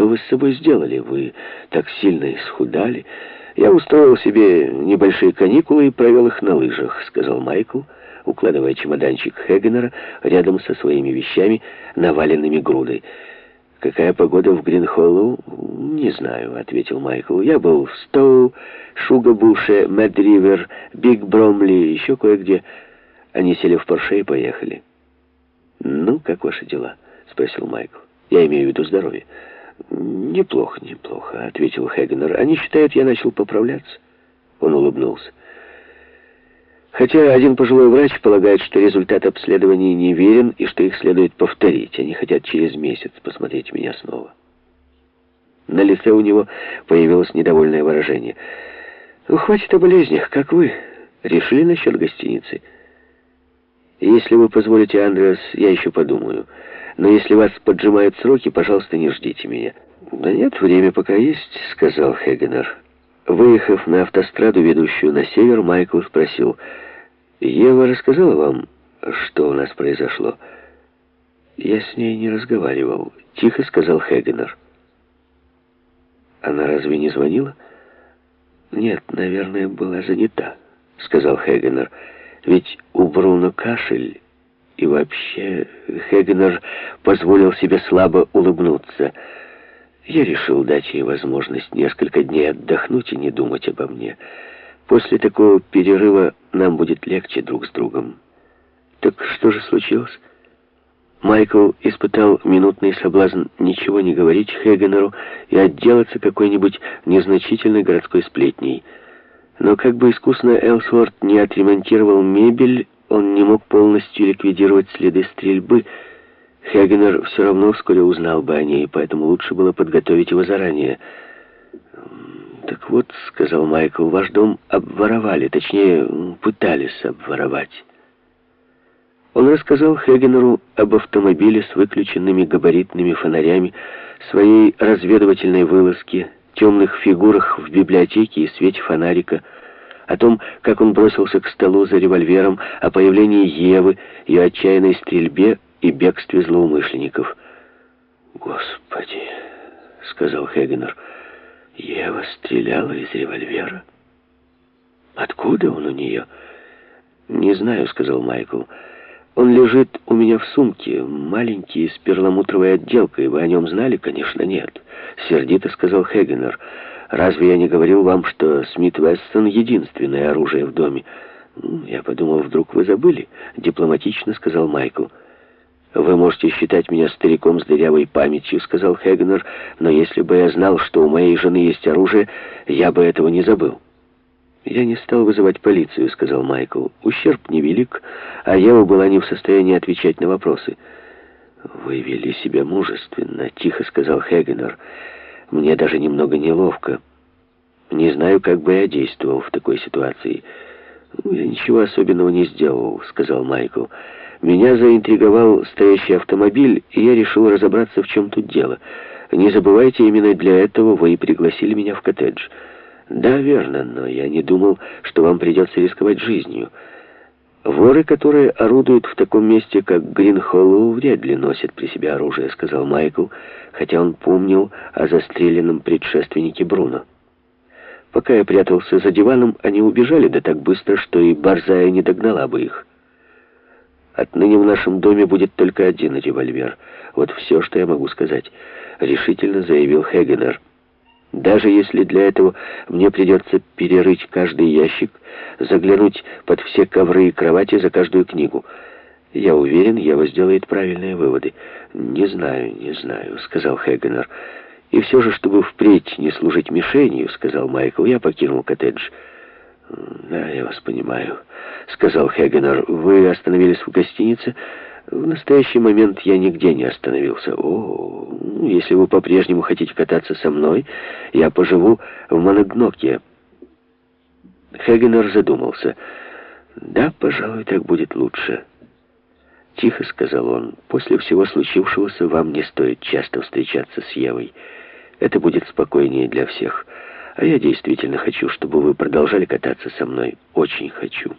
что вы с собой сделали? Вы так сильно исхудали. Я устроил себе небольшие каникулы и провел их на лыжах, сказал Майкл, укладывая чемоданчик Хегенера рядом со своими вещами, наваленными грудой. «Какая погода в Гринхоллоу?» «Не знаю», — ответил Майкл. «Я был в Стоу, Шугабуше, Мэдривер, Биг Бромли, еще кое-где». Они сели в Порше и поехали. «Ну, как ваши дела?» — спросил Майкл. «Я имею в виду здоровье». «Неплохо, неплохо», — ответил Хегенер. «Они считают, я начал поправляться». Он улыбнулся. Хотя один пожилой врач полагает, что результат обследований неверен и что их следует повторить. Они хотят через месяц посмотреть меня снова. На лице у него появилось недовольное выражение. «Ну, хватит о болезнях, как вы. Решили насчет гостиницы?» «Если вы позволите, Андреас, я еще подумаю». Но если вас поджимают сроки, пожалуйста, не ждите меня». «Да нет, время пока есть», — сказал Хегенер. Выехав на автостраду, ведущую на север, Майкл спросил, «Ева рассказала вам, что у нас произошло?» «Я с ней не разговаривал», — тихо сказал Хегенер. «Она разве не звонила?» «Нет, наверное, была занята», — сказал Хегенер. «Ведь у Бруно кашель, и вообще, Хегнер позволил себе слабо улыбнуться. Я решил дать ей возможность несколько дней отдохнуть и не думать обо мне. После такого перерыва нам будет легче друг с другом. Так что же случилось? Майкл испытал минутный соблазн ничего не говорить Хегенеру и отделаться какой-нибудь незначительной городской сплетней. Но как бы искусно Элсворт не отремонтировал мебель, он не мог полностью ликвидировать следы стрельбы. Хегенер все равно вскоре узнал бы о ней, поэтому лучше было подготовить его заранее. «Так вот», — сказал Майкл, — «ваш дом обворовали, точнее, пытались обворовать». Он рассказал Хегенеру об автомобиле с выключенными габаритными фонарями, своей разведывательной вылазке, темных фигурах в библиотеке и свете фонарика — о том, как он бросился к столу за револьвером, о появлении Евы, ее отчаянной стрельбе и бегстве злоумышленников. «Господи!» — сказал Хегенер. «Ева стреляла из револьвера. Откуда он у нее?» «Не знаю», — сказал Майкл. «Он лежит у меня в сумке, маленький, с перламутровой отделкой. Вы о нем знали?» «Конечно, нет», — сердито сказал Хегенер. Разве я не говорил вам, что Смит Вессон — единственное оружие в доме? Я подумал, вдруг вы забыли, — дипломатично сказал Майкл. «Вы можете считать меня стариком с дырявой памятью», — сказал Хегнер, «но если бы я знал, что у моей жены есть оружие, я бы этого не забыл». «Я не стал вызывать полицию», — сказал Майкл. «Ущерб невелик, а Ева была не в состоянии отвечать на вопросы». «Вы вели себя мужественно», — тихо сказал Хегнер. Мне даже немного неловко. Не знаю, как бы я действовал в такой ситуации. «Ну, «Я ничего особенного не сделал», — сказал Майкл. «Меня заинтриговал стоящий автомобиль, и я решил разобраться, в чем тут дело. Не забывайте, именно для этого вы и пригласили меня в коттедж». «Да, верно, но я не думал, что вам придется рисковать жизнью». «Воры, которые орудуют в таком месте, как Гринхоллоу, вряд ли носят при себе оружие», — сказал Майкл, хотя он помнил о застреленном предшественнике Бруно. Пока я прятался за диваном, они убежали, да так быстро, что и Борзая не догнала бы их. Отныне в нашем доме будет только один револьвер. Вот все, что я могу сказать», — решительно заявил Хегенер. Даже если для этого мне придется перерыть каждый ящик, заглянуть под все ковры и кровати за каждую книгу. Я уверен, Ева сделает правильные выводы. «Не знаю, не знаю», — сказал Хегенер. «И все же, чтобы впредь не служить мишенью», — сказал Майкл, — «я покинул коттедж». «Да, я вас понимаю», — сказал Хегенер. «Вы остановились в гостинице?» В настоящий момент я нигде не остановился. О, ну, если вы по-прежнему хотите кататься со мной, я поживу в Моногноке. Хегенер задумался. Да, пожалуй, так будет лучше. Тихо сказал он. После всего случившегося вам не стоит часто встречаться с Евой. Это будет спокойнее для всех. А я действительно хочу, чтобы вы продолжали кататься со мной. Очень хочу.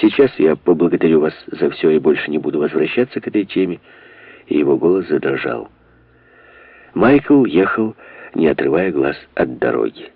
Сейчас я поблагодарю вас за все и больше не буду возвращаться к этой теме. И его голос задрожал. Майкл ехал, не отрывая глаз от дороги.